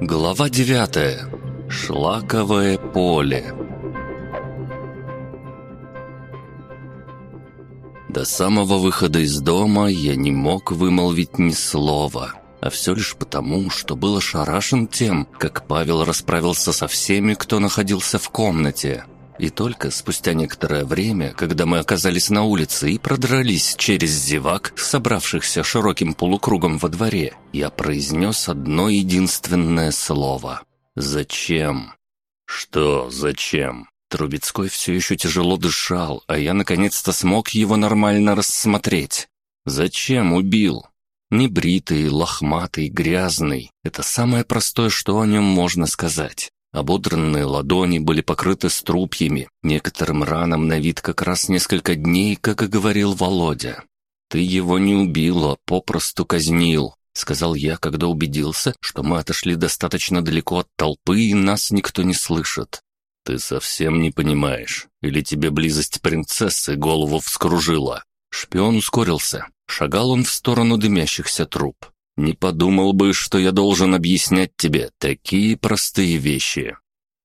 Глава девятая. Шлаковое поле. До самого выхода из дома я не мог вымолвить ни слова, а все лишь потому, что был ошарашен тем, как Павел расправился со всеми, кто находился в комнате. И только спустя некоторое время, когда мы оказались на улице и продрались через зевак, собравшихся широким полукругом во дворе, я произнес одно единственное слово. «Зачем?» «Что зачем?» Трубецкой все еще тяжело дышал, а я наконец-то смог его нормально рассмотреть. Зачем убил? Небритый, лохматый, грязный. Это самое простое, что о нем можно сказать. Ободранные ладони были покрыты струпьями, некоторым ранам на вид как раз несколько дней, как и говорил Володя. «Ты его не убил, а попросту казнил», — сказал я, когда убедился, что мы отошли достаточно далеко от толпы и нас никто не слышит. «Ты совсем не понимаешь. Или тебе близость принцессы голову вскружила?» Шпион ускорился. Шагал он в сторону дымящихся труб. «Не подумал бы, что я должен объяснять тебе такие простые вещи».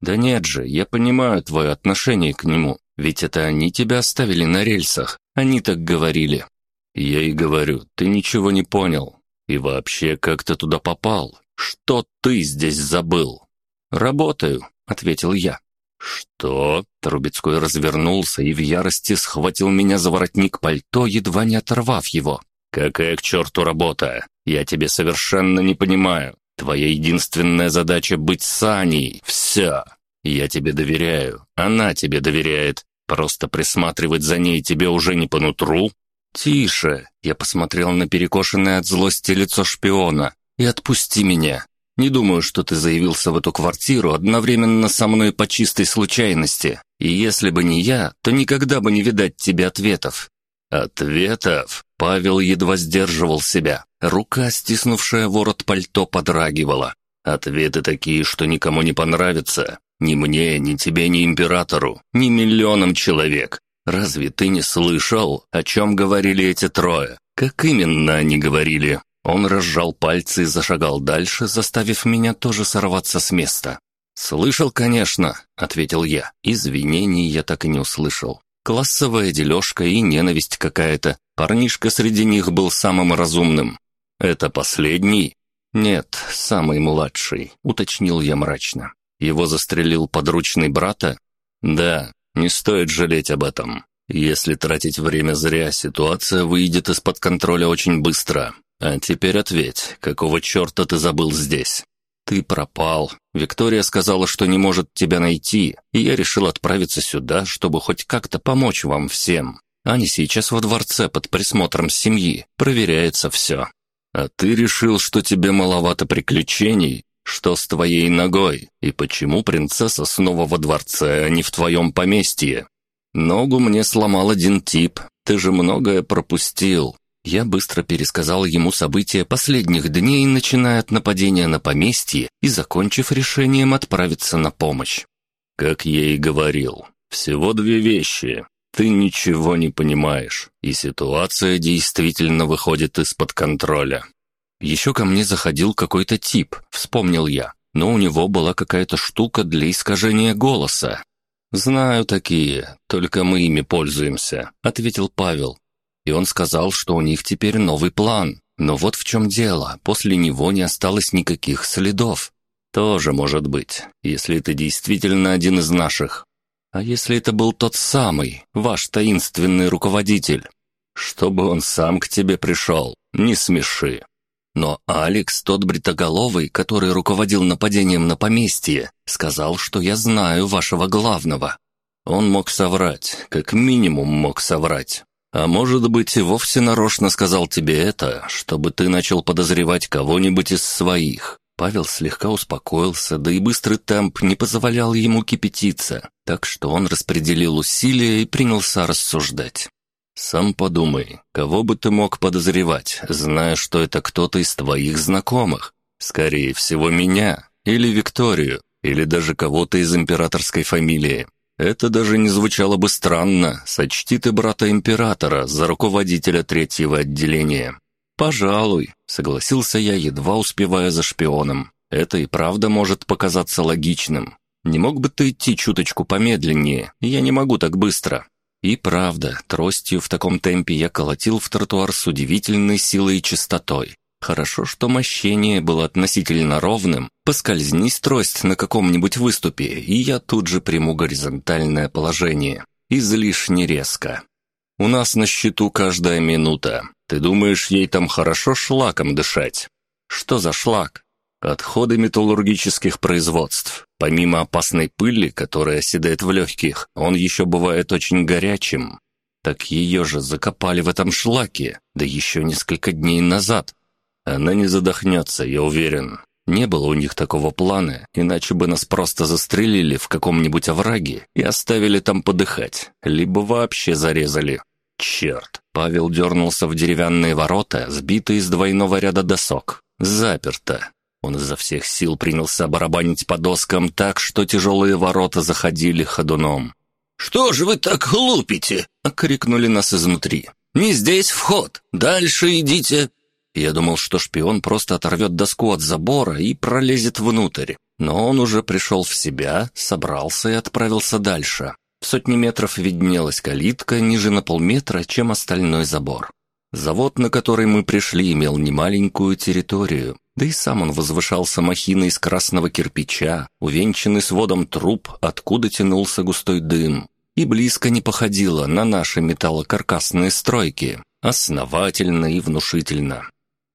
«Да нет же, я понимаю твое отношение к нему, ведь это они тебя оставили на рельсах, они так говорили». «Я и говорю, ты ничего не понял. И вообще, как ты туда попал? Что ты здесь забыл?» «Работаю», — ответил я. «Что?» Трубецкой развернулся и в ярости схватил меня за воротник пальто, едва не оторвав его. «Какая к черту работа? Я тебе совершенно не понимаю. Твоя единственная задача — быть с Аней. Все. Я тебе доверяю. Она тебе доверяет. Просто присматривать за ней тебе уже не по нутру?» «Тише!» — я посмотрел на перекошенное от злости лицо шпиона. «И отпусти меня. Не думаю, что ты заявился в эту квартиру одновременно со мной по чистой случайности. И если бы не я, то никогда бы не видать тебе ответов». «Ответов?» Павел едва сдерживал себя. Рука, стиснувшая ворот пальто, подрагивала. «Ответы такие, что никому не понравятся. Ни мне, ни тебе, ни императору, ни миллионам человек. Разве ты не слышал, о чем говорили эти трое? Как именно они говорили?» Он разжал пальцы и зашагал дальше, заставив меня тоже сорваться с места. «Слышал, конечно», — ответил я. Извинений я так и не услышал. Классовая дележка и ненависть какая-то. Парнишка среди них был самым разумным. «Это последний?» «Нет, самый младший», — уточнил я мрачно. «Его застрелил подручный брата?» «Да, не стоит жалеть об этом. Если тратить время зря, ситуация выйдет из-под контроля очень быстро. «А теперь ответь, какого черта ты забыл здесь?» «Ты пропал. Виктория сказала, что не может тебя найти, и я решил отправиться сюда, чтобы хоть как-то помочь вам всем. Аня сейчас во дворце под присмотром семьи, проверяется все. А ты решил, что тебе маловато приключений? Что с твоей ногой? И почему принцесса снова во дворце, а не в твоем поместье? Ногу мне сломал один тип, ты же многое пропустил. Я быстро пересказал ему события последних дней, начиная от нападения на поместье и закончив решением отправиться на помощь. Как я и говорил, всего две вещи. Ты ничего не понимаешь, и ситуация действительно выходит из-под контроля. Еще ко мне заходил какой-то тип, вспомнил я, но у него была какая-то штука для искажения голоса. «Знаю такие, только мы ими пользуемся», — ответил Павел и он сказал, что у них теперь новый план. Но вот в чем дело, после него не осталось никаких следов. Тоже может быть, если это действительно один из наших. А если это был тот самый, ваш таинственный руководитель? Чтобы он сам к тебе пришел, не смеши. Но Алекс, тот бритоголовый, который руководил нападением на поместье, сказал, что я знаю вашего главного. Он мог соврать, как минимум мог соврать. А может быть, и вовсе нарочно сказал тебе это, чтобы ты начал подозревать кого-нибудь из своих. Павел слегка успокоился, да и быстрый темп не позволял ему кипятиться, так что он распределил усилия и принялся рассуждать. «Сам подумай, кого бы ты мог подозревать, зная, что это кто-то из твоих знакомых? Скорее всего, меня, или Викторию, или даже кого-то из императорской фамилии. Это даже не звучало бы странно, сочти ты брата императора за руководителя третьего отделения. «Пожалуй», — согласился я, едва успевая за шпионом. «Это и правда может показаться логичным. Не мог бы ты идти чуточку помедленнее? Я не могу так быстро». И правда, тростью в таком темпе я колотил в тротуар с удивительной силой и частотой. Хорошо, что мощение было относительно ровным. Поскользнись трость на каком-нибудь выступе, и я тут же приму горизонтальное положение. Излишне резко. У нас на счету каждая минута. Ты думаешь, ей там хорошо шлаком дышать? Что за шлак? Отходы металлургических производств. Помимо опасной пыли, которая оседает в легких, он еще бывает очень горячим. Так ее же закопали в этом шлаке, да еще несколько дней назад. Она не задохнется, я уверен. Не было у них такого плана, иначе бы нас просто застрелили в каком-нибудь овраге и оставили там подыхать, либо вообще зарезали. Черт! Павел дернулся в деревянные ворота, сбитые из двойного ряда досок. Заперто. Он изо всех сил принялся барабанить по доскам так, что тяжелые ворота заходили ходуном. «Что же вы так глупите?» — окрикнули нас изнутри. «Не здесь вход. Дальше идите». Я думал, что шпион просто оторвет доску от забора и пролезет внутрь. Но он уже пришел в себя, собрался и отправился дальше. В сотни метров виднелась калитка ниже на полметра, чем остальной забор. Завод, на который мы пришли, имел немаленькую территорию, да и сам он возвышался махиной из красного кирпича, увенчанный сводом труб, откуда тянулся густой дым, и близко не походило на наши металлокаркасные стройки, основательно и внушительно.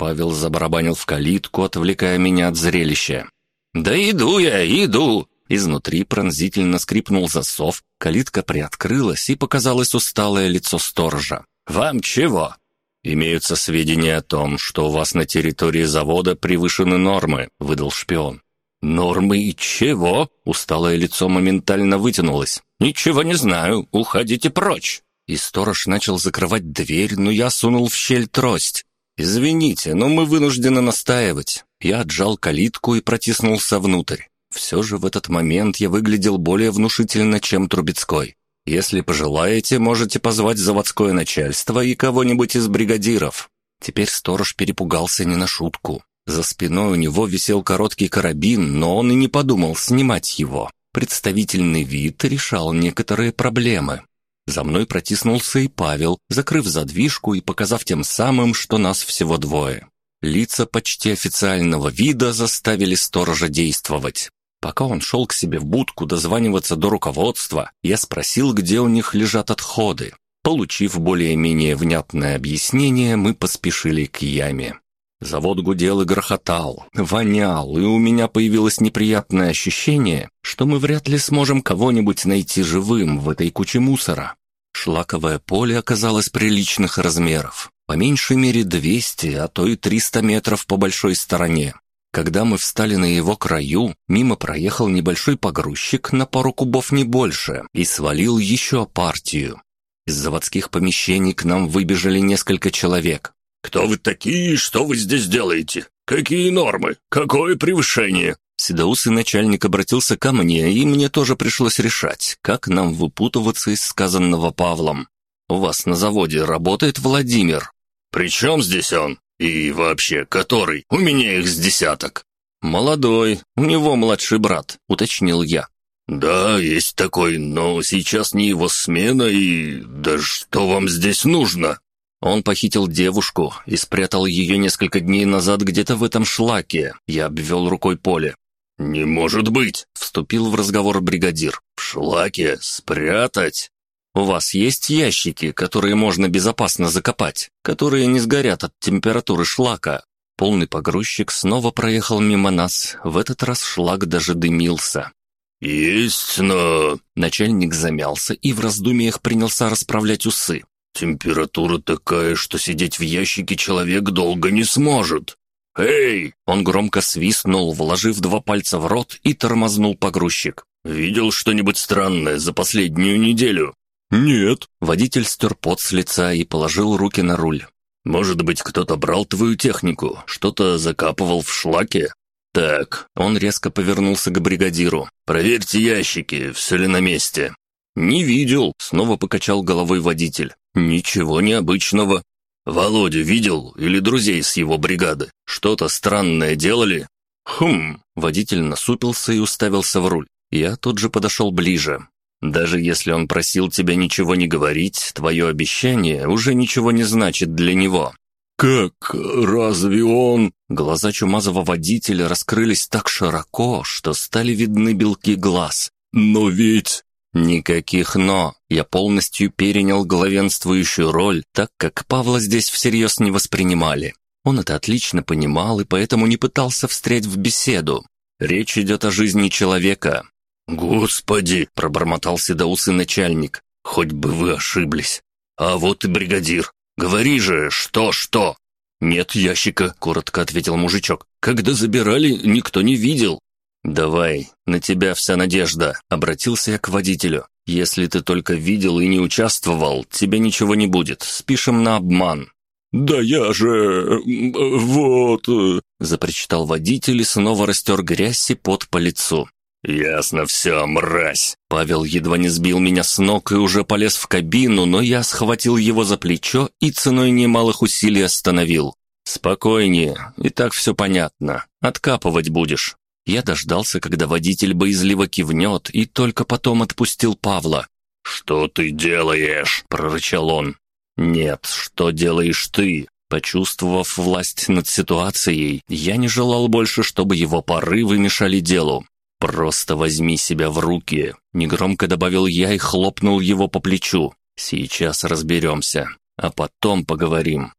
Павел забарабанил в калитку, отвлекая меня от зрелища. «Да иду я, иду!» Изнутри пронзительно скрипнул засов, калитка приоткрылась и показалось усталое лицо сторожа. «Вам чего?» «Имеются сведения о том, что у вас на территории завода превышены нормы», — выдал шпион. «Нормы и чего?» Усталое лицо моментально вытянулось. «Ничего не знаю. Уходите прочь!» И сторож начал закрывать дверь, но я сунул в щель трость. «Извините, но мы вынуждены настаивать». Я отжал калитку и протиснулся внутрь. Все же в этот момент я выглядел более внушительно, чем Трубецкой. Если пожелаете, можете позвать заводское начальство и кого-нибудь из бригадиров. Теперь сторож перепугался не на шутку. За спиной у него висел короткий карабин, но он и не подумал снимать его. Представительный вид решал некоторые проблемы. За мной протиснулся и Павел, закрыв задвижку и показав тем самым, что нас всего двое. Лица почти официального вида заставили сторожа действовать. Пока он шел к себе в будку дозваниваться до руководства, я спросил, где у них лежат отходы. Получив более-менее внятное объяснение, мы поспешили к яме. Завод гудел и грохотал, вонял, и у меня появилось неприятное ощущение, что мы вряд ли сможем кого-нибудь найти живым в этой куче мусора. Шлаковое поле оказалось приличных размеров, по меньшей мере 200, а то и 300 метров по большой стороне. Когда мы встали на его краю, мимо проехал небольшой погрузчик на пару кубов не больше и свалил еще партию. Из заводских помещений к нам выбежали несколько человек. «Кто вы такие? Что вы здесь делаете? Какие нормы? Какое превышение?» Седоусый начальник обратился ко мне, и мне тоже пришлось решать, как нам выпутываться из сказанного Павлом. «У вас на заводе работает Владимир». «При чем здесь он? И вообще, который? У меня их с десяток». «Молодой, у него младший брат», — уточнил я. «Да, есть такой, но сейчас не его смена и... Да что вам здесь нужно?» Он похитил девушку и спрятал ее несколько дней назад где-то в этом шлаке. Я обвел рукой поле. «Не может быть!» — вступил в разговор бригадир. «В шлаке? Спрятать?» «У вас есть ящики, которые можно безопасно закопать, которые не сгорят от температуры шлака?» Полный погрузчик снова проехал мимо нас. В этот раз шлак даже дымился. «Есть, но...» Начальник замялся и в раздумьях принялся расправлять усы. «Температура такая, что сидеть в ящике человек долго не сможет. «Эй!» Он громко свистнул, вложив два пальца в рот и тормознул погрузчик. «Видел что-нибудь странное за последнюю неделю?» «Нет». Водитель стер пот с лица и положил руки на руль. «Может быть, кто-то брал твою технику, что-то закапывал в шлаке?» «Так». Он резко повернулся к бригадиру. «Проверьте ящики, все ли на месте». «Не видел», — снова покачал головой водитель. «Ничего необычного». Володю видел или друзей с его бригады? Что-то странное делали?» «Хм...» Водитель насупился и уставился в руль. Я тут же подошел ближе. Даже если он просил тебя ничего не говорить, твое обещание уже ничего не значит для него. «Как? Разве он...» Глаза чумазого водителя раскрылись так широко, что стали видны белки глаз. «Но ведь...» Никаких «но». Я полностью перенял главенствующую роль, так как Павла здесь всерьез не воспринимали. Он это отлично понимал и поэтому не пытался встрять в беседу. Речь идет о жизни человека, «Господи!» — пробормотал седоусый начальник. «Хоть бы вы ошиблись. А вот и бригадир. Говори же, что-что?» «Нет ящика», — коротко ответил мужичок. «Когда забирали, никто не видел». «Давай, на тебя вся надежда», — обратился я к водителю. «Если ты только видел и не участвовал, тебе ничего не будет. Спишем на обман». «Да я же... вот...» — запричитал водитель и снова растер грязь и пот по лицу. «Ясно все, мразь!» Павел едва не сбил меня с ног и уже полез в кабину, но я схватил его за плечо и ценой немалых усилий остановил. «Спокойнее, и так все понятно. Откапывать будешь». Я дождался, когда водитель боязливо кивнет, и только потом отпустил Павла. «Что ты делаешь?» – прорычал он. «Нет, что делаешь ты?» Почувствовав власть над ситуацией, я не желал больше, чтобы его порывы мешали делу. «Просто возьми себя в руки», — негромко добавил я и хлопнул его по плечу. «Сейчас разберемся, а потом поговорим».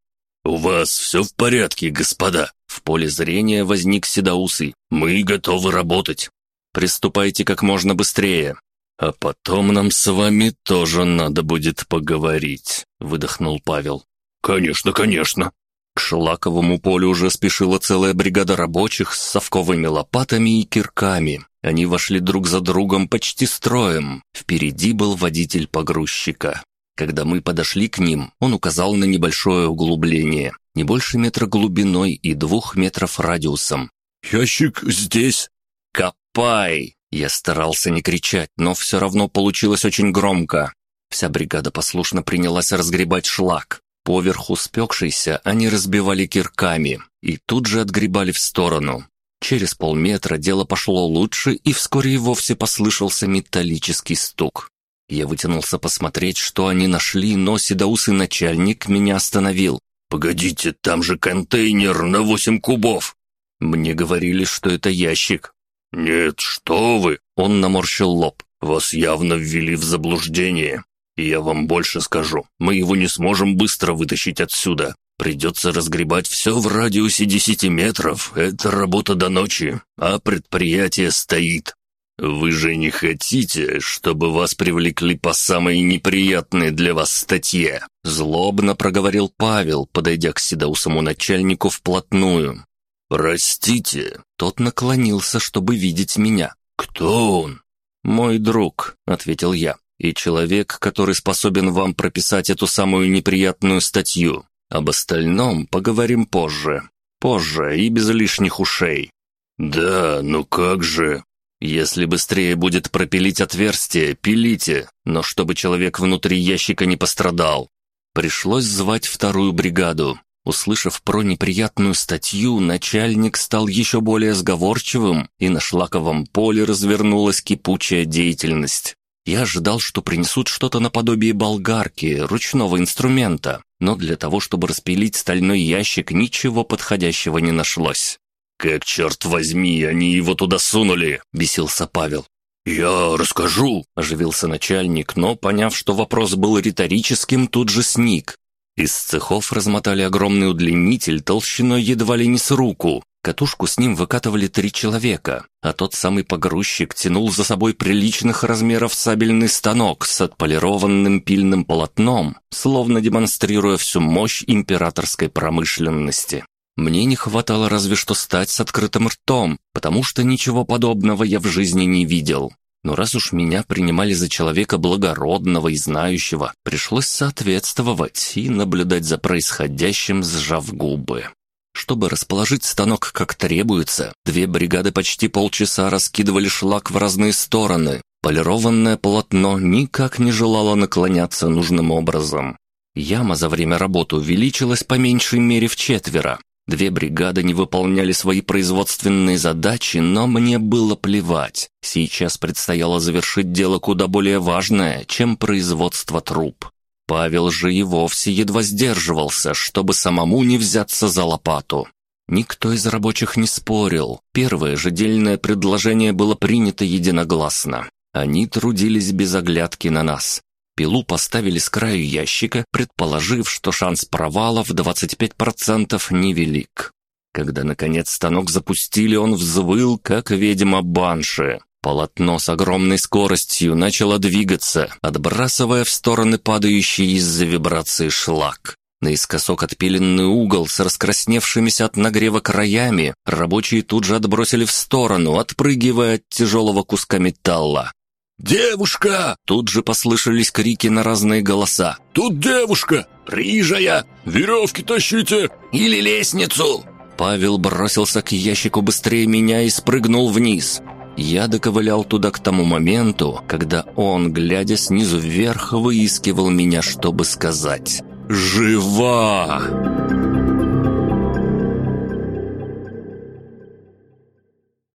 «У вас все в порядке, господа?» В поле зрения возник седоусый. «Мы готовы работать». «Приступайте как можно быстрее». «А потом нам с вами тоже надо будет поговорить», — выдохнул Павел. «Конечно, конечно», к шлаковому полю уже спешила целая бригада рабочих с совковыми лопатами и кирками. Они вошли друг за другом почти строем. Впереди был водитель погрузчика. Когда мы подошли к ним, он указал на небольшое углубление, не больше метра глубиной и двух метров радиусом. «Ящик здесь!» «Копай!» Я старался не кричать, но все равно получилось очень громко. Вся бригада послушно принялась разгребать шлак. Поверху спекшийся они разбивали кирками и тут же отгребали в сторону. Через полметра дело пошло лучше, и вскоре и вовсе послышался металлический стук. Я вытянулся посмотреть, что они нашли, но седоусый начальник меня остановил. «Погодите, там же контейнер на восемь кубов!» Мне говорили, что это ящик. «Нет, что вы!» Он наморщил лоб. «Вас явно ввели в заблуждение. И я вам больше скажу, мы его не сможем быстро вытащить отсюда. Придется разгребать все в радиусе десяти метров. Это работа до ночи, а предприятие стоит. Вы же не хотите, чтобы вас привлекли по самой неприятной для вас статье?» Злобно проговорил Павел, подойдя к седоусому начальнику вплотную. «Простите». Тот наклонился, чтобы видеть меня. «Кто он?» «Мой друг», — ответил я и человек, который способен вам прописать эту самую неприятную статью. Об остальном поговорим позже. Позже и без лишних ушей. Да, ну как же? Если быстрее будет пропилить отверстие, пилите, но чтобы человек внутри ящика не пострадал. Пришлось звать вторую бригаду. Услышав про неприятную статью, начальник стал еще более сговорчивым, и на шлаковом поле развернулась кипучая деятельность. Я ожидал, что принесут что-то наподобие болгарки, ручного инструмента, но для того, чтобы распилить стальной ящик, ничего подходящего не нашлось. «Как, черт возьми, они его туда сунули!» – бесился Павел. «Я расскажу», – оживился начальник, но, поняв, что вопрос был риторическим, тут же сник. Из цехов размотали огромный удлинитель толщиной едва ли не с руку, Катушку с ним выкатывали три человека, а тот самый погрузчик тянул за собой приличных размеров сабельный станок с отполированным пильным полотном, словно демонстрируя всю мощь императорской промышленности. Мне не хватало разве что стать с открытым ртом, потому что ничего подобного я в жизни не видел. Но раз уж меня принимали за человека благородного и знающего, пришлось соответствовать и наблюдать за происходящим, сжав губы. Чтобы расположить станок как требуется, две бригады почти полчаса раскидывали шлак в разные стороны. Полированное полотно никак не желало наклоняться нужным образом. Яма за время работы увеличилась по меньшей мере в четверо. Две бригады не выполняли свои производственные задачи, но мне было плевать. Сейчас предстояло завершить дело куда более важное, чем производство труб. Павел же и вовсе едва сдерживался, чтобы самому не взяться за лопату. Никто из рабочих не спорил. Первое же дельное предложение было принято единогласно. Они трудились без оглядки на нас. Пилу поставили с краю ящика, предположив, что шанс провала в 25% невелик. Когда, наконец, станок запустили, он взвыл, как ведьма банши. Полотно с огромной скоростью начало двигаться, отбрасывая в стороны падающий из-за вибрации шлак. Наискосок отпиленный угол с раскрасневшимися от нагрева краями рабочие тут же отбросили в сторону, отпрыгивая от тяжелого куска металла. «Девушка!» Тут же послышались крики на разные голоса. «Тут девушка! Рижая! Веревки тащите! Или лестницу!» Павел бросился к ящику быстрее меня и спрыгнул вниз. Я доковылял туда к тому моменту, когда он, глядя снизу вверх, выискивал меня, чтобы сказать «Жива!»